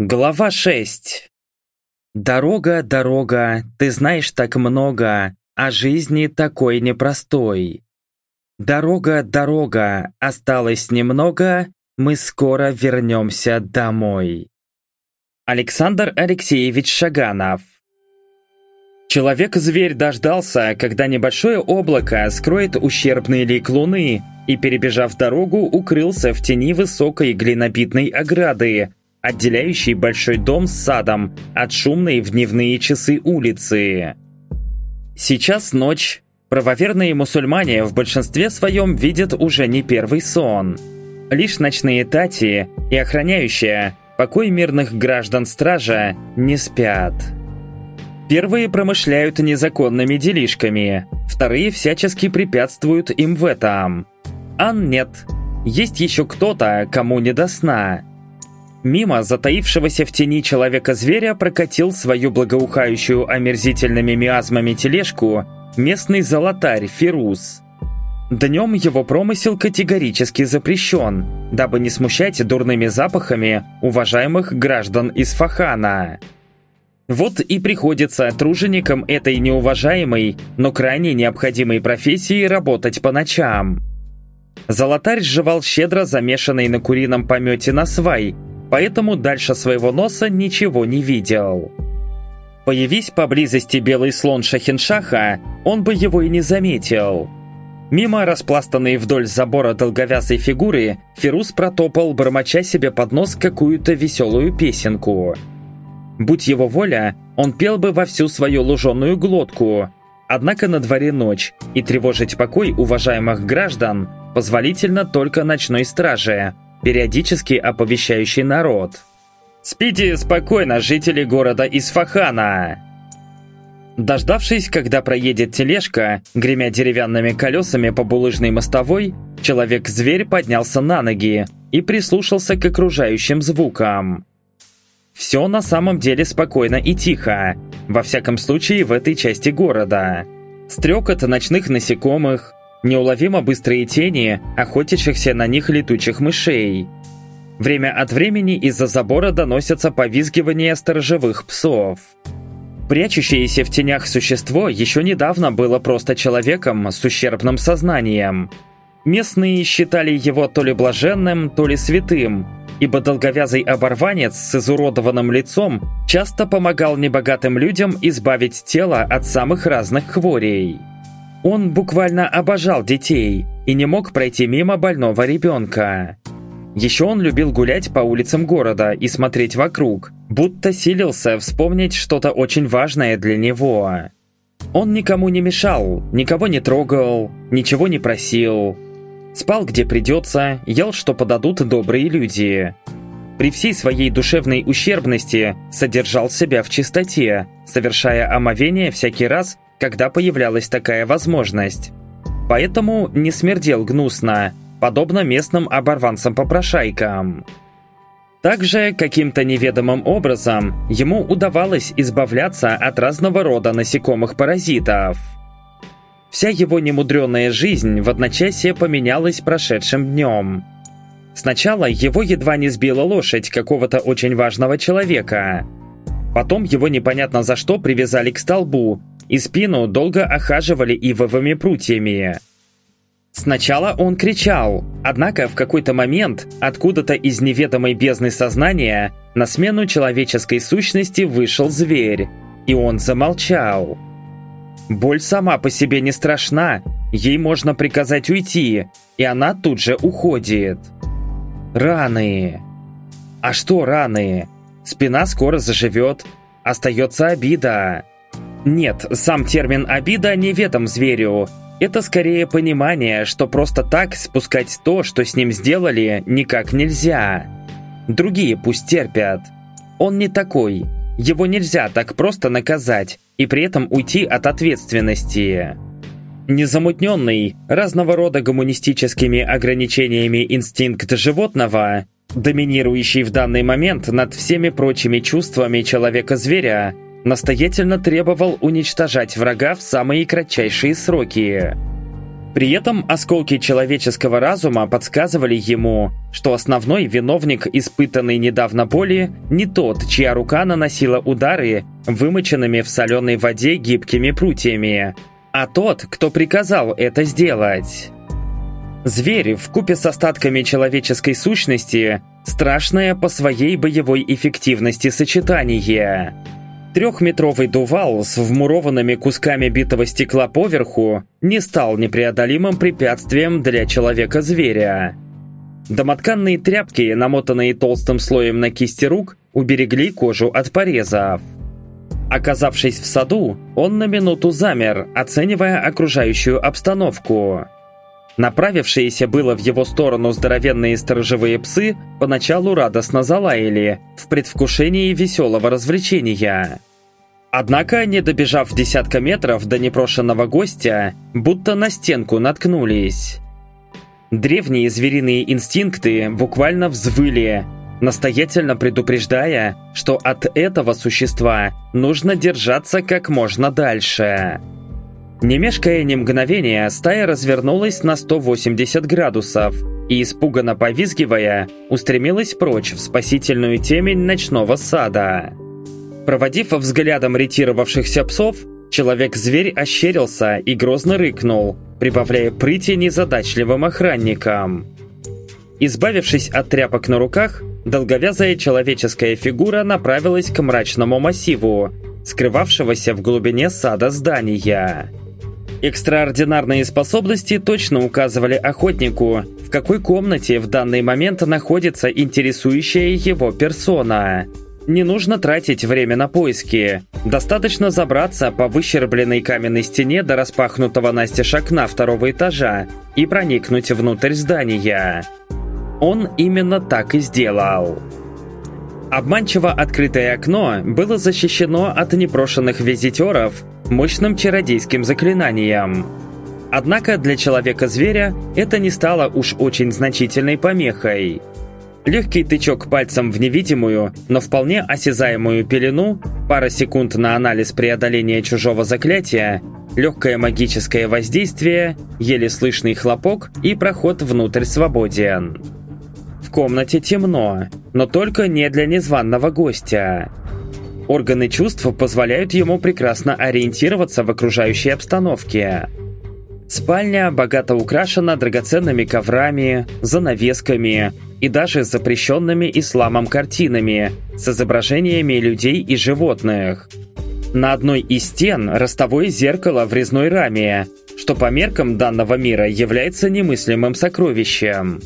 Глава 6 Дорога, дорога, ты знаешь так много, о жизни такой непростой. Дорога, дорога, осталось немного, мы скоро вернемся домой. Александр Алексеевич Шаганов Человек-зверь дождался, когда небольшое облако скроет ущербный лик луны и, перебежав дорогу, укрылся в тени высокой глинобитной ограды, отделяющий большой дом с садом от шумной в дневные часы улицы. Сейчас ночь. Правоверные мусульмане в большинстве своем видят уже не первый сон. Лишь ночные тати и охраняющая покой мирных граждан стража не спят. Первые промышляют незаконными делишками, вторые всячески препятствуют им в этом. Ан нет. Есть еще кто-то, кому не до сна. Мимо затаившегося в тени человека-зверя прокатил свою благоухающую омерзительными миазмами тележку местный золотарь Фирус. Днем его промысел категорически запрещен, дабы не смущать дурными запахами уважаемых граждан из Фахана. Вот и приходится труженикам этой неуважаемой, но крайне необходимой профессии работать по ночам. Золотарь жевал щедро замешанный на курином помете на свай, поэтому дальше своего носа ничего не видел. Появись поблизости белый слон Шахиншаха, он бы его и не заметил. Мимо распластанной вдоль забора долговязой фигуры, Фирус протопал, бормоча себе под нос какую-то веселую песенку. Будь его воля, он пел бы во всю свою луженую глотку. Однако на дворе ночь, и тревожить покой уважаемых граждан позволительно только ночной страже – периодически оповещающий народ. «Спите спокойно, жители города Исфахана!» Дождавшись, когда проедет тележка, гремя деревянными колесами по булыжной мостовой, человек-зверь поднялся на ноги и прислушался к окружающим звукам. Все на самом деле спокойно и тихо, во всяком случае в этой части города. Стрекот ночных насекомых, неуловимо быстрые тени, охотящихся на них летучих мышей. Время от времени из-за забора доносятся повизгивания сторожевых псов. Прячущееся в тенях существо еще недавно было просто человеком с ущербным сознанием. Местные считали его то ли блаженным, то ли святым, ибо долговязый оборванец с изуродованным лицом часто помогал небогатым людям избавить тело от самых разных хворей. Он буквально обожал детей и не мог пройти мимо больного ребенка. Еще он любил гулять по улицам города и смотреть вокруг, будто силился вспомнить что-то очень важное для него. Он никому не мешал, никого не трогал, ничего не просил. Спал где придется, ел что подадут добрые люди. При всей своей душевной ущербности содержал себя в чистоте, совершая омовение всякий раз, когда появлялась такая возможность. Поэтому не смердел гнусно, подобно местным оборванцам-попрошайкам. Также каким-то неведомым образом ему удавалось избавляться от разного рода насекомых-паразитов. Вся его немудренная жизнь в одночасье поменялась прошедшим днем. Сначала его едва не сбила лошадь какого-то очень важного человека. Потом его непонятно за что привязали к столбу и спину долго охаживали ивовыми прутьями. Сначала он кричал, однако в какой-то момент откуда-то из неведомой бездны сознания на смену человеческой сущности вышел зверь, и он замолчал. Боль сама по себе не страшна, ей можно приказать уйти, и она тут же уходит. Раны. А что раны? Спина скоро заживет, остается обида. Нет, сам термин «обида» не ведом зверю. Это скорее понимание, что просто так спускать то, что с ним сделали, никак нельзя. Другие пусть терпят. Он не такой. Его нельзя так просто наказать и при этом уйти от ответственности. Незамутненный, разного рода гуманистическими ограничениями инстинкт животного, доминирующий в данный момент над всеми прочими чувствами человека-зверя, настоятельно требовал уничтожать врага в самые кратчайшие сроки. При этом осколки человеческого разума подсказывали ему, что основной виновник испытанной недавно боли не тот, чья рука наносила удары вымоченными в соленой воде гибкими прутьями, а тот, кто приказал это сделать. Зверь купе с остатками человеческой сущности – страшное по своей боевой эффективности сочетание – Трехметровый дувал с вмурованными кусками битого стекла поверху не стал непреодолимым препятствием для человека-зверя. Домотканные тряпки, намотанные толстым слоем на кисти рук, уберегли кожу от порезов. Оказавшись в саду, он на минуту замер, оценивая окружающую обстановку. Направившиеся было в его сторону здоровенные сторожевые псы поначалу радостно залаяли, в предвкушении веселого развлечения. Однако, не добежав десятка метров до непрошенного гостя, будто на стенку наткнулись. Древние звериные инстинкты буквально взвыли, настоятельно предупреждая, что от этого существа нужно держаться как можно дальше. Не мешкая ни мгновения, стая развернулась на 180 градусов и, испуганно повизгивая, устремилась прочь в спасительную темень ночного сада. Проводив взглядом ретировавшихся псов, человек-зверь ощерился и грозно рыкнул, прибавляя прыти незадачливым охранникам. Избавившись от тряпок на руках, долговязая человеческая фигура направилась к мрачному массиву, скрывавшегося в глубине сада здания. Экстраординарные способности точно указывали охотнику, в какой комнате в данный момент находится интересующая его персона – не нужно тратить время на поиски. Достаточно забраться по выщербленной каменной стене до распахнутого настежь окна второго этажа и проникнуть внутрь здания. Он именно так и сделал. Обманчиво открытое окно было защищено от непрошенных визитеров мощным чародейским заклинанием. Однако для человека-зверя это не стало уж очень значительной помехой – Легкий тычок пальцем в невидимую, но вполне осязаемую пелену, пара секунд на анализ преодоления чужого заклятия, легкое магическое воздействие, еле слышный хлопок и проход внутрь свободен. В комнате темно, но только не для незваного гостя. Органы чувств позволяют ему прекрасно ориентироваться в окружающей обстановке. Спальня богато украшена драгоценными коврами, занавесками, и даже запрещенными исламом картинами с изображениями людей и животных. На одной из стен ростовое зеркало в резной раме, что по меркам данного мира является немыслимым сокровищем.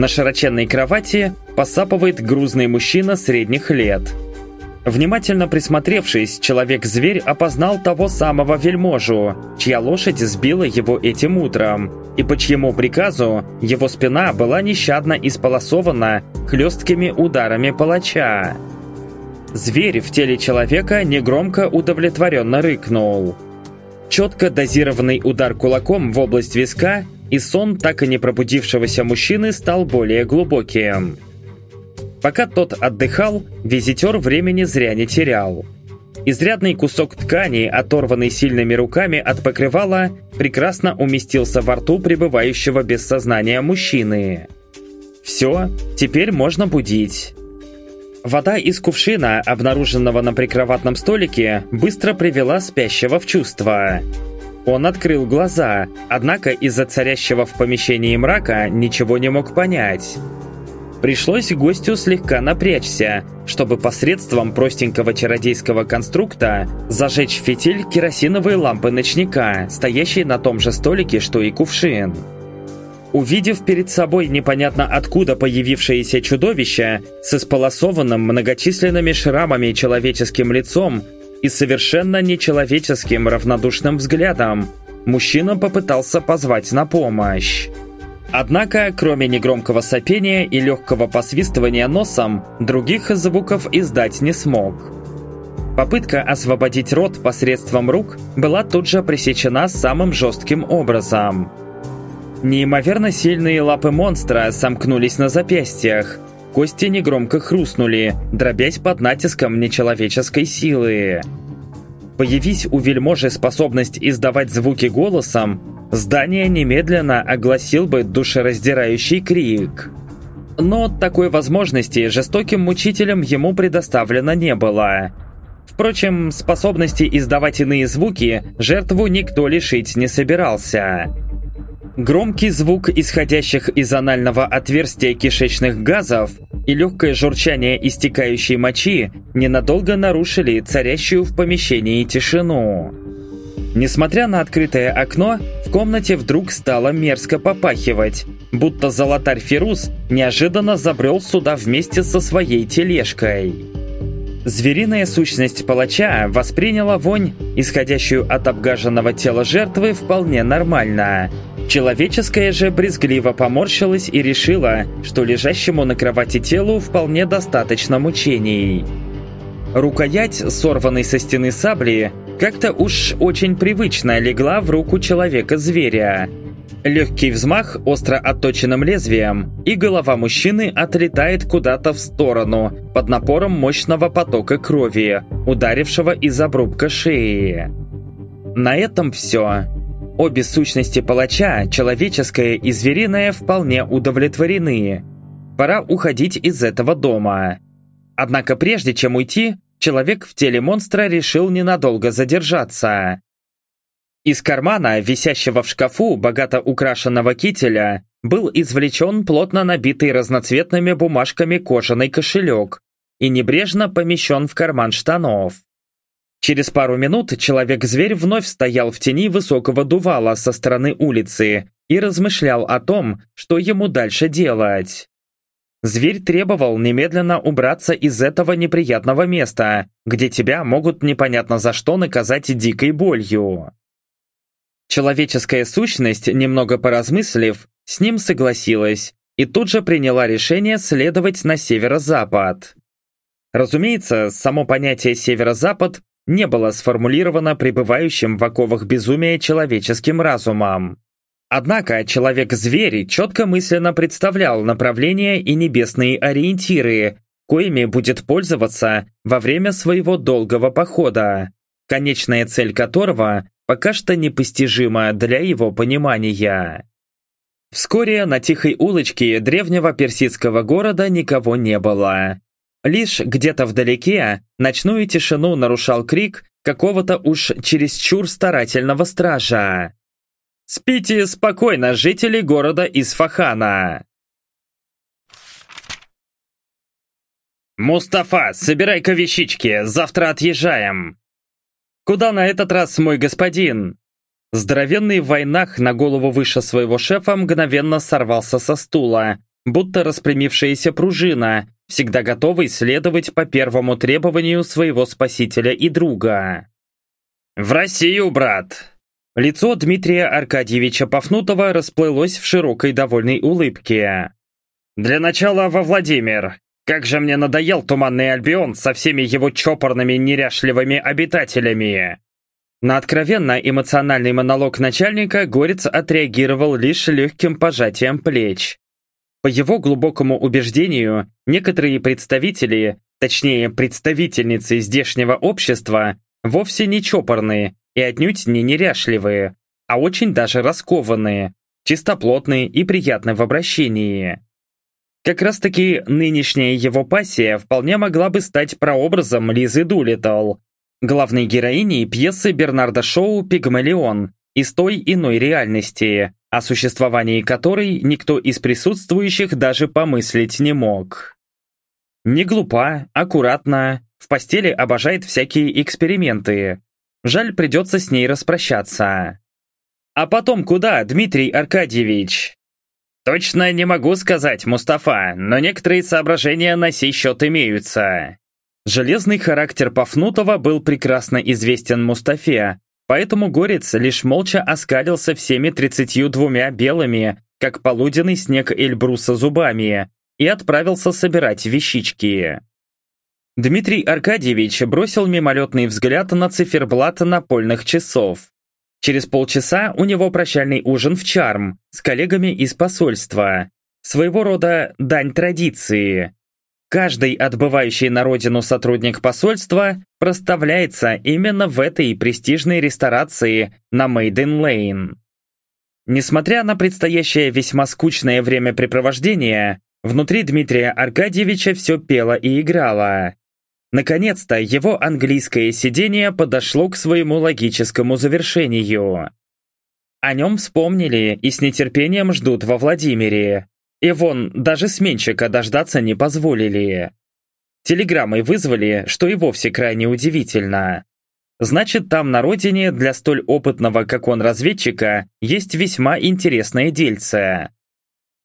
На широченной кровати посапывает грузный мужчина средних лет – Внимательно присмотревшись, человек-зверь опознал того самого вельможу, чья лошадь сбила его этим утром, и по чьему приказу его спина была нещадно исполосована хлесткими ударами палача. Зверь в теле человека негромко удовлетворенно рыкнул. Четко дозированный удар кулаком в область виска, и сон так и не пробудившегося мужчины стал более глубоким. Пока тот отдыхал, визитер времени зря не терял. Изрядный кусок ткани, оторванный сильными руками от покрывала, прекрасно уместился во рту пребывающего без сознания мужчины. Все, теперь можно будить. Вода из кувшина, обнаруженного на прикроватном столике, быстро привела спящего в чувство. Он открыл глаза, однако из-за царящего в помещении мрака ничего не мог понять. Пришлось гостю слегка напрячься, чтобы посредством простенького чародейского конструкта зажечь фитиль керосиновой лампы ночника, стоящей на том же столике, что и кувшин. Увидев перед собой непонятно откуда появившееся чудовище с исполосованным многочисленными шрамами человеческим лицом и совершенно нечеловеческим равнодушным взглядом, мужчина попытался позвать на помощь. Однако, кроме негромкого сопения и легкого посвистывания носом, других звуков издать не смог. Попытка освободить рот посредством рук была тут же пресечена самым жестким образом. Неимоверно сильные лапы монстра сомкнулись на запястьях, кости негромко хрустнули, дробясь под натиском нечеловеческой силы. Появись у вельможи способность издавать звуки голосом, здание немедленно огласил бы душераздирающий крик. Но такой возможности жестоким мучителям ему предоставлено не было. Впрочем, способности издавать иные звуки жертву никто лишить не собирался. Громкий звук исходящих из анального отверстия кишечных газов и легкое журчание истекающей мочи ненадолго нарушили царящую в помещении тишину. Несмотря на открытое окно, в комнате вдруг стало мерзко попахивать, будто золотарь Фирус неожиданно забрел сюда вместе со своей тележкой. Звериная сущность палача восприняла вонь, исходящую от обгаженного тела жертвы, вполне нормально. Человеческая же брезгливо поморщилась и решила, что лежащему на кровати телу вполне достаточно мучений. Рукоять, сорванной со стены сабли, как-то уж очень привычно легла в руку человека-зверя. Легкий взмах остро отточенным лезвием, и голова мужчины отлетает куда-то в сторону под напором мощного потока крови, ударившего из обрубка шеи. На этом все. Обе сущности палача, человеческая и звериная, вполне удовлетворены. Пора уходить из этого дома. Однако прежде чем уйти, человек в теле монстра решил ненадолго задержаться. Из кармана, висящего в шкафу богато украшенного кителя, был извлечен плотно набитый разноцветными бумажками кожаный кошелек и небрежно помещен в карман штанов. Через пару минут человек-зверь вновь стоял в тени высокого дувала со стороны улицы и размышлял о том, что ему дальше делать. Зверь требовал немедленно убраться из этого неприятного места, где тебя могут непонятно за что наказать дикой болью. Человеческая сущность, немного поразмыслив, с ним согласилась и тут же приняла решение следовать на северо-запад. Разумеется, само понятие «северо-запад» не было сформулировано пребывающим в оковах безумия человеческим разумом. Однако человек-зверь четко мысленно представлял направления и небесные ориентиры, коими будет пользоваться во время своего долгого похода, конечная цель которого пока что непостижима для его понимания. Вскоре на тихой улочке древнего персидского города никого не было. Лишь где-то вдалеке ночную тишину нарушал крик какого-то уж чересчур старательного стража. Спите спокойно, жители города Исфахана. «Мустафа, собирай-ка вещички, завтра отъезжаем!» «Куда на этот раз, мой господин?» Здоровенный в войнах на голову выше своего шефа мгновенно сорвался со стула, будто распрямившаяся пружина, всегда готовый следовать по первому требованию своего спасителя и друга. «В Россию, брат!» Лицо Дмитрия Аркадьевича Пафнутова расплылось в широкой довольной улыбке. «Для начала во Владимир. Как же мне надоел Туманный Альбион со всеми его чопорными неряшливыми обитателями!» На откровенно эмоциональный монолог начальника Горец отреагировал лишь легким пожатием плеч. По его глубокому убеждению, некоторые представители, точнее представительницы здешнего общества, вовсе не чопорные и отнюдь не неряшливые, а очень даже раскованные, чистоплотные и приятные в обращении. Как раз таки нынешняя его пассия вполне могла бы стать прообразом Лизы Дулиттл, главной героиней пьесы Бернарда Шоу «Пигмалион» из той иной реальности, о существовании которой никто из присутствующих даже помыслить не мог. Не глупа, аккуратна, в постели обожает всякие эксперименты, Жаль, придется с ней распрощаться. А потом куда, Дмитрий Аркадьевич? Точно не могу сказать, Мустафа, но некоторые соображения на сей счет имеются. Железный характер Пафнутова был прекрасно известен Мустафе, поэтому Горец лишь молча оскалился всеми тридцатью двумя белыми, как полуденный снег Эльбруса зубами, и отправился собирать вещички. Дмитрий Аркадьевич бросил мимолетный взгляд на циферблат напольных часов. Через полчаса у него прощальный ужин в Чарм с коллегами из посольства. Своего рода дань традиции. Каждый отбывающий на родину сотрудник посольства проставляется именно в этой престижной ресторации на Мейден Лейн. Несмотря на предстоящее весьма скучное времяпрепровождение, внутри Дмитрия Аркадьевича все пело и играло. Наконец-то его английское сидение подошло к своему логическому завершению. О нем вспомнили и с нетерпением ждут во Владимире. И вон, даже сменщика дождаться не позволили. Телеграммой вызвали, что и вовсе крайне удивительно. Значит, там на родине для столь опытного, как он, разведчика, есть весьма интересное дельце.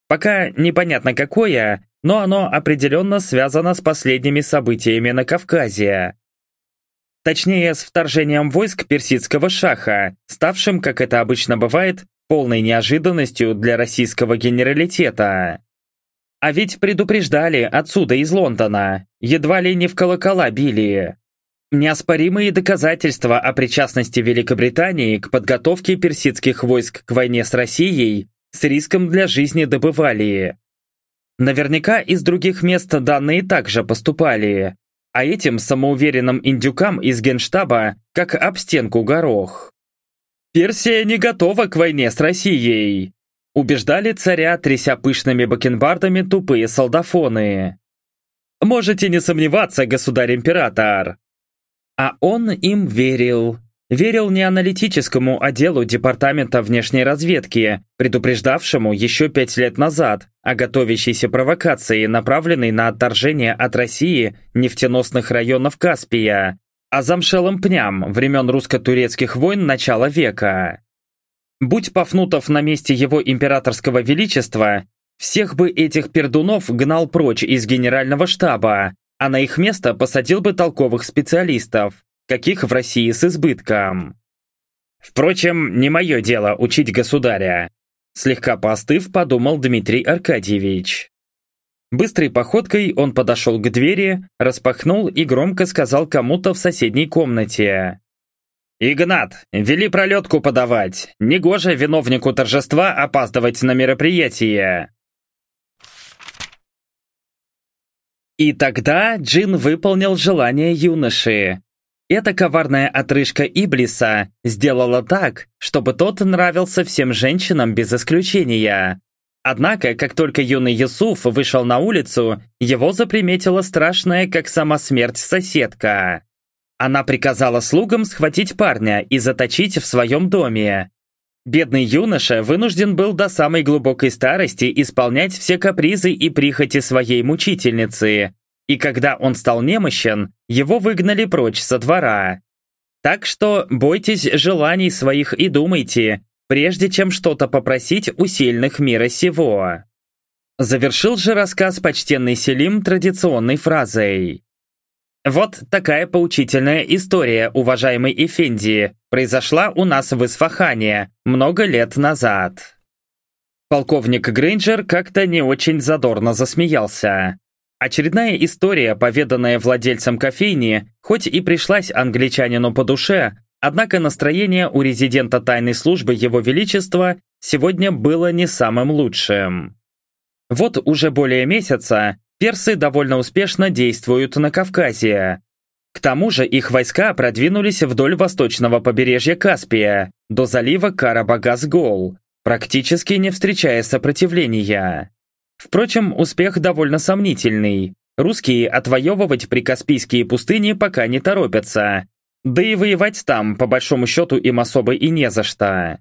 Пока непонятно какое, но оно определенно связано с последними событиями на Кавказе. Точнее, с вторжением войск персидского шаха, ставшим, как это обычно бывает, полной неожиданностью для российского генералитета. А ведь предупреждали отсюда из Лондона, едва ли не в колокола били. Неоспоримые доказательства о причастности Великобритании к подготовке персидских войск к войне с Россией с риском для жизни добывали. Наверняка из других мест данные также поступали, а этим самоуверенным индюкам из генштаба как об стенку горох. Персия не готова к войне с Россией. Убеждали царя, тряся пышными бакенбардами тупые солдафоны. Можете не сомневаться, государь-император. А он им верил. Верил не аналитическому отделу Департамента внешней разведки, предупреждавшему еще пять лет назад о готовящейся провокации, направленной на отторжение от России нефтеносных районов Каспия, а замшелым пням времен русско-турецких войн начала века. Будь Пафнутов на месте его императорского величества, всех бы этих пердунов гнал прочь из генерального штаба, а на их место посадил бы толковых специалистов, каких в России с избытком. Впрочем, не мое дело учить государя. Слегка поостыв, подумал Дмитрий Аркадьевич. Быстрой походкой он подошел к двери, распахнул и громко сказал кому-то в соседней комнате. «Игнат, вели пролетку подавать. Негоже виновнику торжества опаздывать на мероприятие». И тогда Джин выполнил желание юноши. Эта коварная отрыжка Иблиса сделала так, чтобы тот нравился всем женщинам без исключения. Однако, как только юный Юсуф вышел на улицу, его заприметила страшная, как сама смерть, соседка. Она приказала слугам схватить парня и заточить в своем доме. Бедный юноша вынужден был до самой глубокой старости исполнять все капризы и прихоти своей мучительницы, и когда он стал немощен, его выгнали прочь со двора. Так что бойтесь желаний своих и думайте, прежде чем что-то попросить у сильных мира сего. Завершил же рассказ почтенный Селим традиционной фразой. Вот такая поучительная история, уважаемый Эфенди, произошла у нас в Исфахане много лет назад. Полковник Грейнджер как-то не очень задорно засмеялся. Очередная история, поведанная владельцем кофейни, хоть и пришлась англичанину по душе, однако настроение у резидента тайной службы Его Величества сегодня было не самым лучшим. Вот уже более месяца персы довольно успешно действуют на Кавказе. К тому же их войска продвинулись вдоль восточного побережья Каспия, до залива Карабагас-Гол, практически не встречая сопротивления. Впрочем, успех довольно сомнительный. Русские отвоевывать прикаспийские пустыни пока не торопятся. Да и воевать там, по большому счету, им особо и не за что.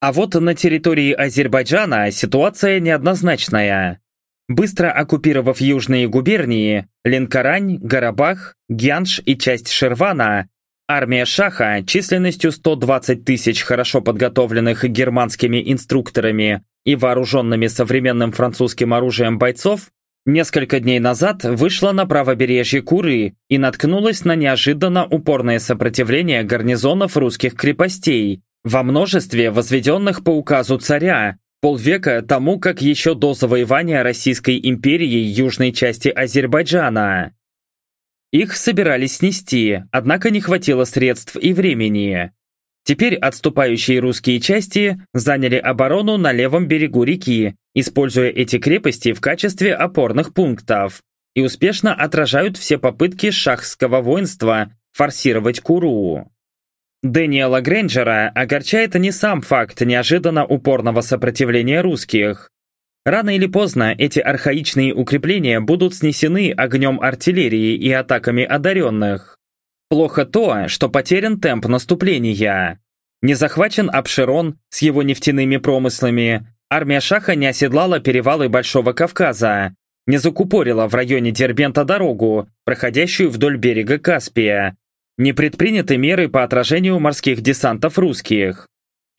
А вот на территории Азербайджана ситуация неоднозначная. Быстро оккупировав южные губернии, Ленкорань, Гарабах, Гянш и часть Шервана, армия Шаха численностью 120 тысяч хорошо подготовленных германскими инструкторами и вооруженными современным французским оружием бойцов несколько дней назад вышла на правобережье Куры и наткнулась на неожиданно упорное сопротивление гарнизонов русских крепостей, во множестве возведенных по указу царя, полвека тому, как еще до завоевания Российской империи южной части Азербайджана. Их собирались снести, однако не хватило средств и времени. Теперь отступающие русские части заняли оборону на левом берегу реки, используя эти крепости в качестве опорных пунктов, и успешно отражают все попытки шахского воинства форсировать Куру. Дэниела Грейнджера огорчает не сам факт неожиданно упорного сопротивления русских. Рано или поздно эти архаичные укрепления будут снесены огнем артиллерии и атаками одаренных. Плохо то, что потерян темп наступления. Не захвачен Абшерон с его нефтяными промыслами, армия Шаха не оседлала перевалы Большого Кавказа, не закупорила в районе Дербента дорогу, проходящую вдоль берега Каспия, не предприняты меры по отражению морских десантов русских.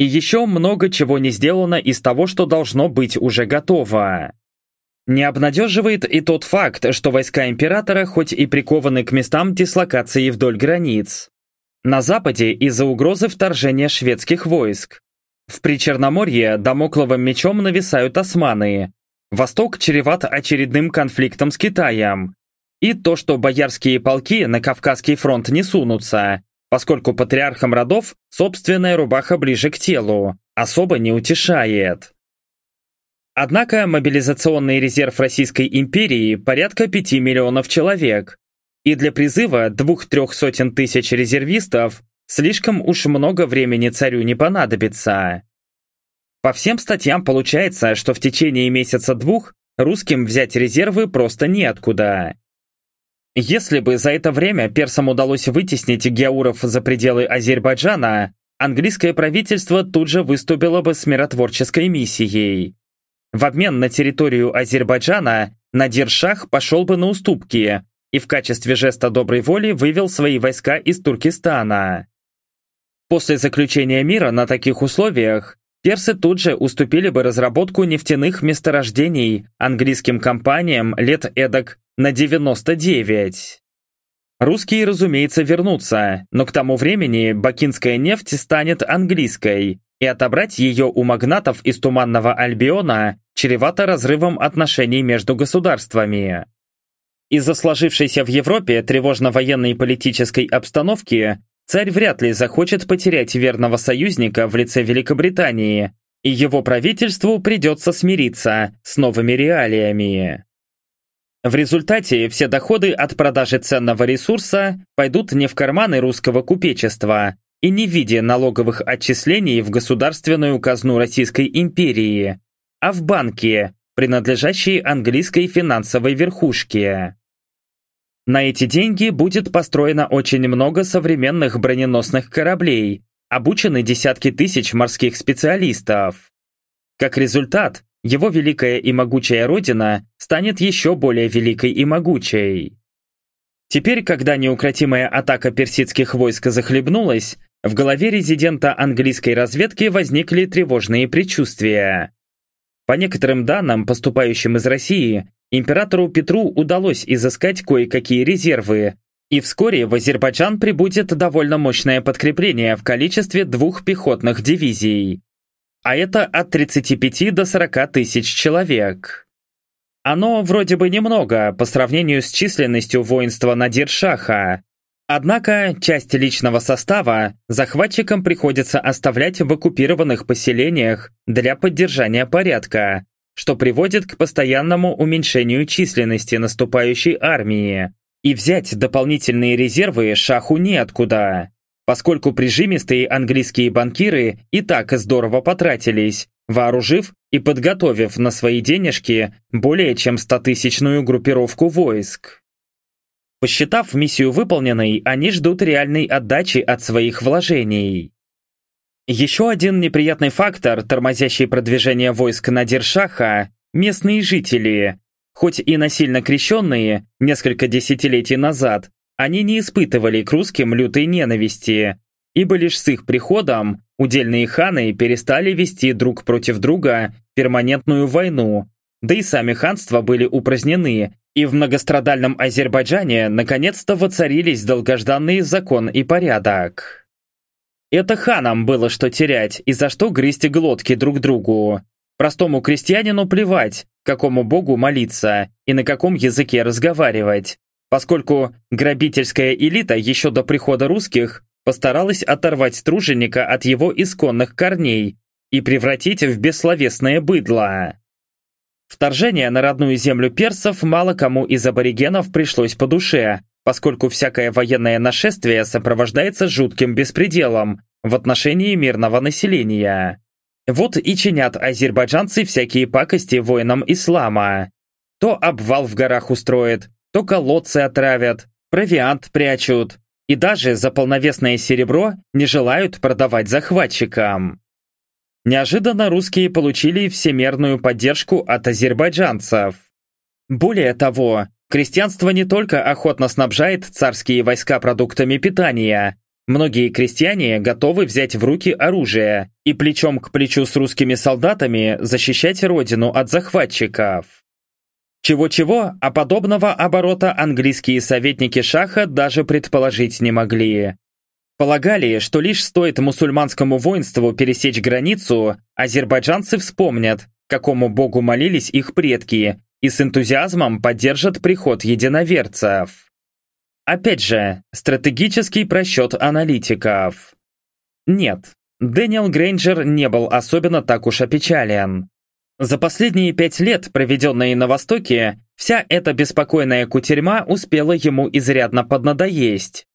И еще много чего не сделано из того, что должно быть уже готово. Не обнадеживает и тот факт, что войска императора хоть и прикованы к местам дислокации вдоль границ. На западе из-за угрозы вторжения шведских войск. В Причерноморье домокловым мечом нависают османы. Восток чреват очередным конфликтом с Китаем. И то, что боярские полки на Кавказский фронт не сунутся, поскольку патриархам родов собственная рубаха ближе к телу, особо не утешает. Однако мобилизационный резерв Российской империи порядка 5 миллионов человек, и для призыва двух-трех сотен тысяч резервистов слишком уж много времени царю не понадобится. По всем статьям получается, что в течение месяца-двух русским взять резервы просто неоткуда. Если бы за это время персам удалось вытеснить геуров за пределы Азербайджана, английское правительство тут же выступило бы с миротворческой миссией. В обмен на территорию Азербайджана Надир-Шах пошел бы на уступки и в качестве жеста доброй воли вывел свои войска из Туркестана. После заключения мира на таких условиях персы тут же уступили бы разработку нефтяных месторождений английским компаниям лет эдак на 99. Русские, разумеется, вернутся, но к тому времени бакинская нефть станет английской, и отобрать ее у магнатов из Туманного Альбиона чревато разрывом отношений между государствами. Из-за сложившейся в Европе тревожно-военной политической обстановки царь вряд ли захочет потерять верного союзника в лице Великобритании, и его правительству придется смириться с новыми реалиями. В результате все доходы от продажи ценного ресурса пойдут не в карманы русского купечества и не в виде налоговых отчислений в государственную казну Российской империи, а в банки, принадлежащие английской финансовой верхушке. На эти деньги будет построено очень много современных броненосных кораблей, обучены десятки тысяч морских специалистов. Как результат, его великая и могучая родина станет еще более великой и могучей. Теперь, когда неукротимая атака персидских войск захлебнулась, в голове резидента английской разведки возникли тревожные предчувствия. По некоторым данным, поступающим из России, императору Петру удалось изыскать кое-какие резервы, и вскоре в Азербайджан прибудет довольно мощное подкрепление в количестве двух пехотных дивизий а это от 35 до 40 тысяч человек. Оно вроде бы немного по сравнению с численностью воинства Надир-Шаха. Однако часть личного состава захватчикам приходится оставлять в оккупированных поселениях для поддержания порядка, что приводит к постоянному уменьшению численности наступающей армии. И взять дополнительные резервы шаху неоткуда поскольку прижимистые английские банкиры и так здорово потратились, вооружив и подготовив на свои денежки более чем стотысячную группировку войск. Посчитав миссию выполненной, они ждут реальной отдачи от своих вложений. Еще один неприятный фактор, тормозящий продвижение войск на Дершаха – местные жители, хоть и насильно крещенные несколько десятилетий назад, они не испытывали к русским лютой ненависти, ибо лишь с их приходом удельные ханы перестали вести друг против друга перманентную войну, да и сами ханства были упразднены, и в многострадальном Азербайджане наконец-то воцарились долгожданный закон и порядок. Это ханам было что терять и за что грызть глотки друг другу. Простому крестьянину плевать, какому богу молиться и на каком языке разговаривать поскольку грабительская элита еще до прихода русских постаралась оторвать труженика от его исконных корней и превратить в бессловесное быдло. Вторжение на родную землю персов мало кому из аборигенов пришлось по душе, поскольку всякое военное нашествие сопровождается жутким беспределом в отношении мирного населения. Вот и чинят азербайджанцы всякие пакости воинам ислама. То обвал в горах устроят, то колодцы отравят, провиант прячут, и даже за полновесное серебро не желают продавать захватчикам. Неожиданно русские получили всемерную поддержку от азербайджанцев. Более того, крестьянство не только охотно снабжает царские войска продуктами питания, многие крестьяне готовы взять в руки оружие и плечом к плечу с русскими солдатами защищать родину от захватчиков. Чего-чего, а подобного оборота английские советники Шаха даже предположить не могли. Полагали, что лишь стоит мусульманскому воинству пересечь границу, азербайджанцы вспомнят, какому богу молились их предки, и с энтузиазмом поддержат приход единоверцев. Опять же, стратегический просчет аналитиков. Нет, Дэниел Грейнджер не был особенно так уж опечален. За последние пять лет, проведенные на Востоке, вся эта беспокойная кутерьма успела ему изрядно поднадоесть.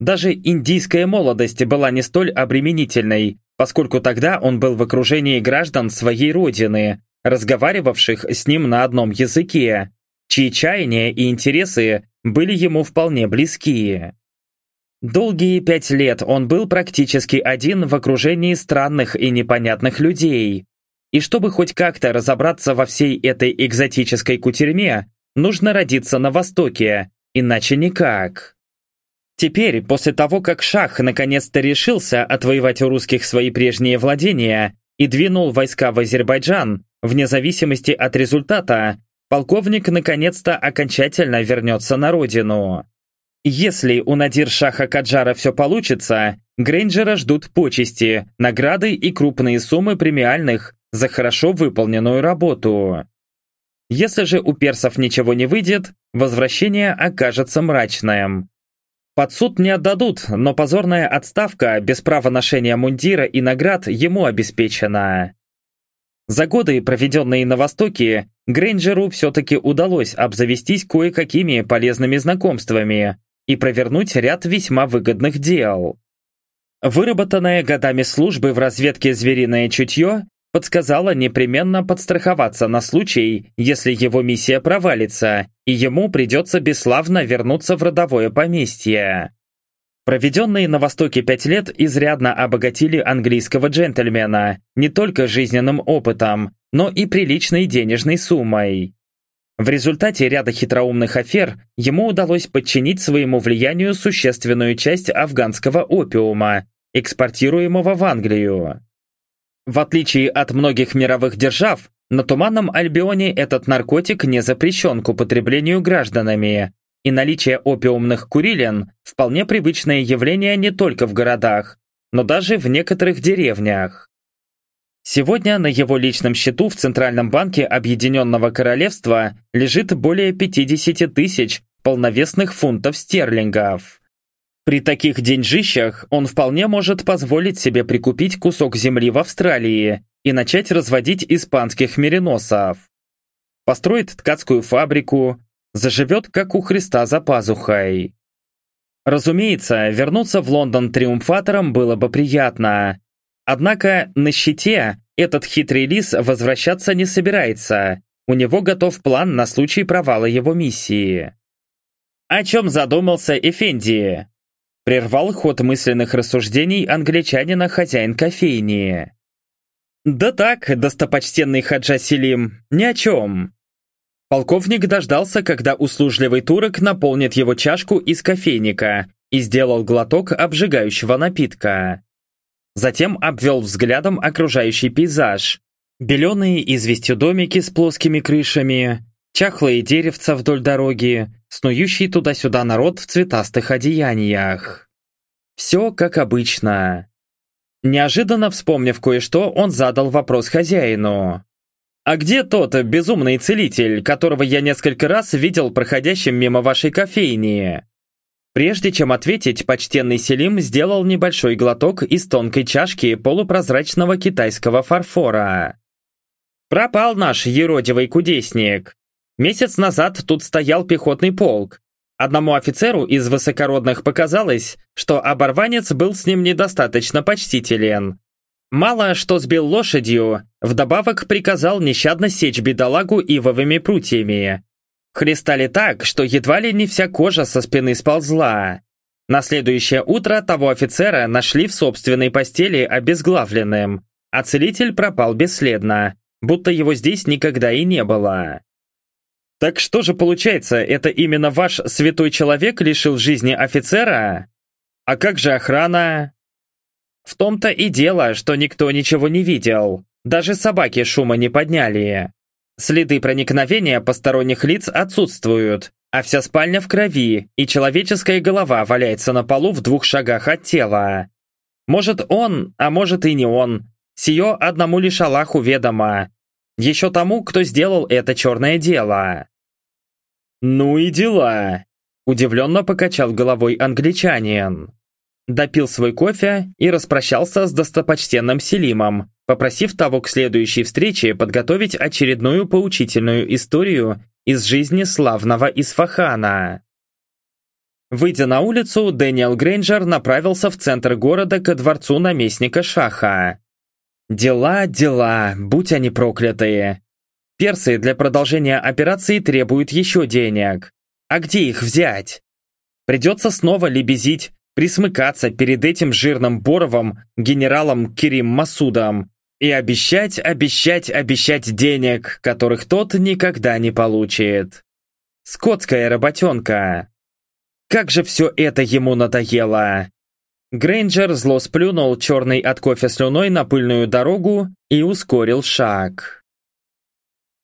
Даже индийская молодость была не столь обременительной, поскольку тогда он был в окружении граждан своей родины, разговаривавших с ним на одном языке, чьи чаяния и интересы были ему вполне близкие. Долгие пять лет он был практически один в окружении странных и непонятных людей, и чтобы хоть как-то разобраться во всей этой экзотической кутерьме, нужно родиться на Востоке, иначе никак. Теперь, после того, как Шах наконец-то решился отвоевать у русских свои прежние владения и двинул войска в Азербайджан, вне зависимости от результата, полковник наконец-то окончательно вернется на родину. Если у Надир Шаха Каджара все получится, Грейнджера ждут почести, награды и крупные суммы премиальных за хорошо выполненную работу. Если же у персов ничего не выйдет, возвращение окажется мрачным. Под суд не отдадут, но позорная отставка без права ношения мундира и наград ему обеспечена. За годы, проведенные на Востоке, Грейнджеру все-таки удалось обзавестись кое-какими полезными знакомствами и провернуть ряд весьма выгодных дел. Выработанное годами службы в разведке звериное чутье подсказала непременно подстраховаться на случай, если его миссия провалится, и ему придется бесславно вернуться в родовое поместье. Проведенные на Востоке пять лет изрядно обогатили английского джентльмена не только жизненным опытом, но и приличной денежной суммой. В результате ряда хитроумных афер ему удалось подчинить своему влиянию существенную часть афганского опиума, экспортируемого в Англию. В отличие от многих мировых держав, на Туманном Альбионе этот наркотик не запрещен к употреблению гражданами, и наличие опиумных курилин – вполне привычное явление не только в городах, но даже в некоторых деревнях. Сегодня на его личном счету в Центральном банке Объединенного Королевства лежит более 50 тысяч полновесных фунтов стерлингов. При таких деньжищах он вполне может позволить себе прикупить кусок земли в Австралии и начать разводить испанских мериносов. Построит ткацкую фабрику, заживет как у Христа за пазухой. Разумеется, вернуться в Лондон триумфатором было бы приятно. Однако на щите этот хитрый лис возвращаться не собирается. У него готов план на случай провала его миссии. О чем задумался Эфенди? Прервал ход мысленных рассуждений англичанина хозяин кофейни. «Да так, достопочтенный Хаджа Селим, ни о чем». Полковник дождался, когда услужливый турок наполнит его чашку из кофейника и сделал глоток обжигающего напитка. Затем обвел взглядом окружающий пейзаж. Беленые известью домики с плоскими крышами, чахлые деревца вдоль дороги, снующий туда-сюда народ в цветастых одеяниях. Все как обычно. Неожиданно вспомнив кое-что, он задал вопрос хозяину. «А где тот безумный целитель, которого я несколько раз видел проходящим мимо вашей кофейни?» Прежде чем ответить, почтенный Селим сделал небольшой глоток из тонкой чашки полупрозрачного китайского фарфора. «Пропал наш еродивый кудесник. Месяц назад тут стоял пехотный полк, Одному офицеру из высокородных показалось, что оборванец был с ним недостаточно почтителен. Мало что сбил лошадью, вдобавок приказал нещадно сечь бедолагу ивовыми прутьями. Христали так, что едва ли не вся кожа со спины сползла. На следующее утро того офицера нашли в собственной постели обезглавленным, а целитель пропал бесследно, будто его здесь никогда и не было. Так что же получается, это именно ваш святой человек лишил жизни офицера? А как же охрана? В том-то и дело, что никто ничего не видел. Даже собаки шума не подняли. Следы проникновения посторонних лиц отсутствуют, а вся спальня в крови, и человеческая голова валяется на полу в двух шагах от тела. Может он, а может и не он. Сие одному лишь Аллаху ведомо. Еще тому, кто сделал это черное дело. «Ну и дела!» – удивленно покачал головой англичанин. Допил свой кофе и распрощался с достопочтенным Селимом, попросив того к следующей встрече подготовить очередную поучительную историю из жизни славного Исфахана. Выйдя на улицу, Дэниел Грейнджер направился в центр города ко дворцу наместника Шаха. Дела, дела, будь они проклятые. Персы для продолжения операции требуют еще денег. А где их взять? Придется снова лебезить, присмыкаться перед этим жирным Боровым, генералом Кирим Масудом, и обещать, обещать, обещать денег, которых тот никогда не получит. Скотская работенка. Как же все это ему надоело. Грейнджер зло сплюнул черный от кофе слюной на пыльную дорогу и ускорил шаг.